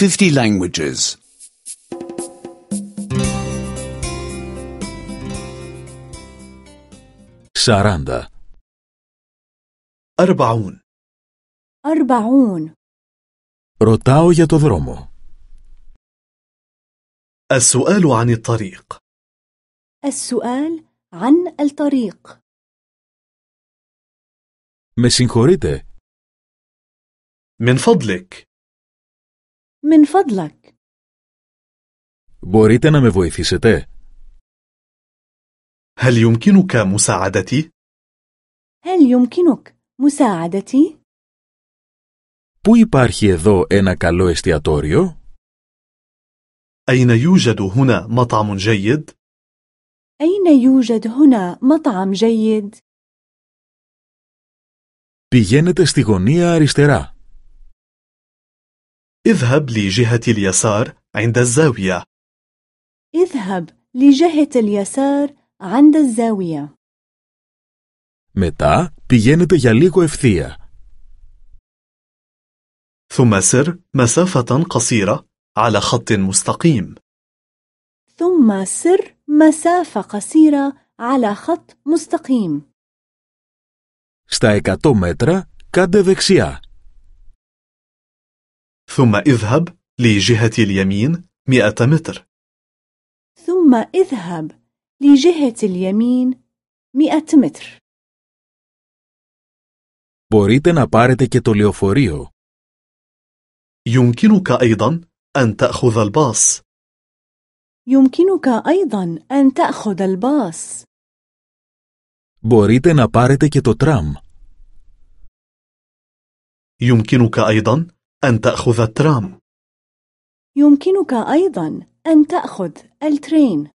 50 languages. 40. أربعون أربعون Ρωτάω για το δρόμο. السؤال عن الطريق السؤال عن الطريق Με συγχωρείτε, من فضلك من فضلك μπορείτε να με βοηθήσετε. هل يمكنك مساعدتي؟ هل يمكنك مساعدتي؟ Πού υπάρχει εδώ ένα καλό εστιατόριο? أين يوجد هنا مطعم جيد؟ أين يوجد هنا مطعم جيد؟ Πηγαίνετε στη γωνία αριστερά. اذهب لجهة اليسار عند الزاوية اذهب لجهة اليسار عند الزاوية Μετά πηγαίνετε για λίγο ευθεία. ثم سر مسافة قصيرة على خط مستقيم ثم سر مسافة قصيرة على خط مستقيم Στα 100 μέτρα κάντε δεξιά. ثم اذهب لجهة اليمين 100 متر ثم اذهب لجهة اليمين 100 متر Μπορείτε να πάρετε και το λεωφορείο. يمكنك أيضا أن تأخذ الباص يمكنك أيضا أن تأخذ الباص Μπορείτε να πάρετε και το τραμ. يمكنك أيضا أن تأخذ الترام يمكنك أيضا أن تأخذ الترين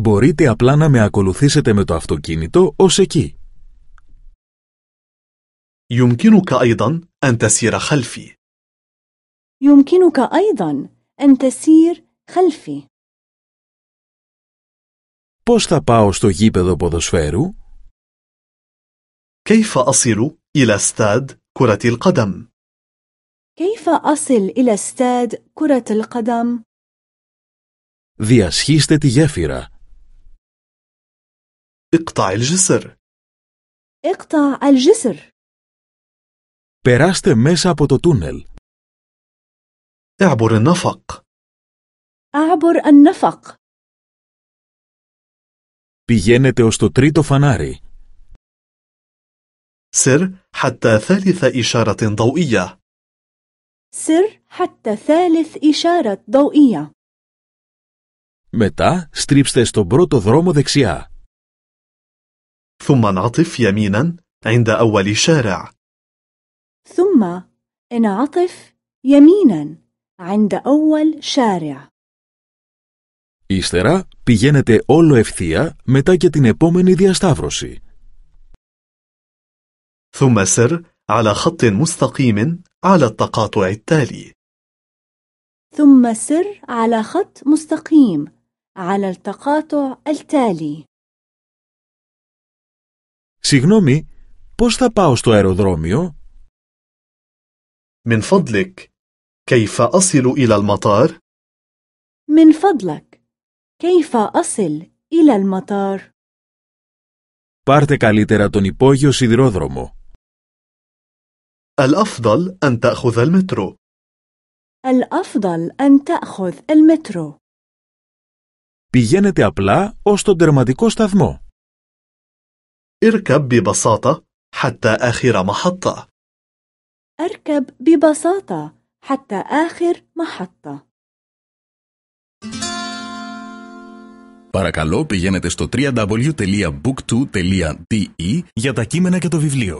Μπορείτε απλά να με ακολουθήσετε με το αυτοκίνητο ως εκεί. يمكنك أيضا أن تسير خلفي يمكنك أيضا أن تسير خلفي Πώς θα πάω στο γήπεδο ποδοσφαίρου? كيف أصل إلى استاد كرة القدم؟ كيف أصل إلى استاد كرة القدم؟ Διασχίστε τη γέφυρα. اقطع الجسر اقطع الجسر Περάστε μέσα από το τούνελ. اعبر النفق أعبر النفق Πηγαίνετε ως το τρίτο φανάρι. سر حتى ثالث إشارة ضوئية سر حتى ثالث إشارة ضوئية Μετά στρίψτε στον πρώτο δρόμο δεξιά. ثم انعطف يمينا عند أول شارع ثم انعطف يمينا عند أول شارع Ύστερα πηγαίνετε όλο ευθεία μετά και την επόμενη διασταύρωση. ثم سر على خط مستقيم على التقاطع التالي ثم سر على خط مستقيم على التقاطع التالي Συγγνώμη, πώς θα πάω στο αεροδρόμιο? من فضلك كيف أصل إلى المطار؟ من فضلك كيف أصل إلى المطار؟ Πάρτε καλύτερα τον υπόγειο σιδηρόδρομο. الأفضل أن تأخذ المترو الأفضل أن تأخذ المترو Πηγαίνετε απλά ως τον τερματικό σταθμό. اركب ببساطة حتى آخر محطة أركب ببساطة حتى آخر محطة Παρακαλώ πηγαίνετε στο www.book2.de για τα κείμενα και το βιβλίο.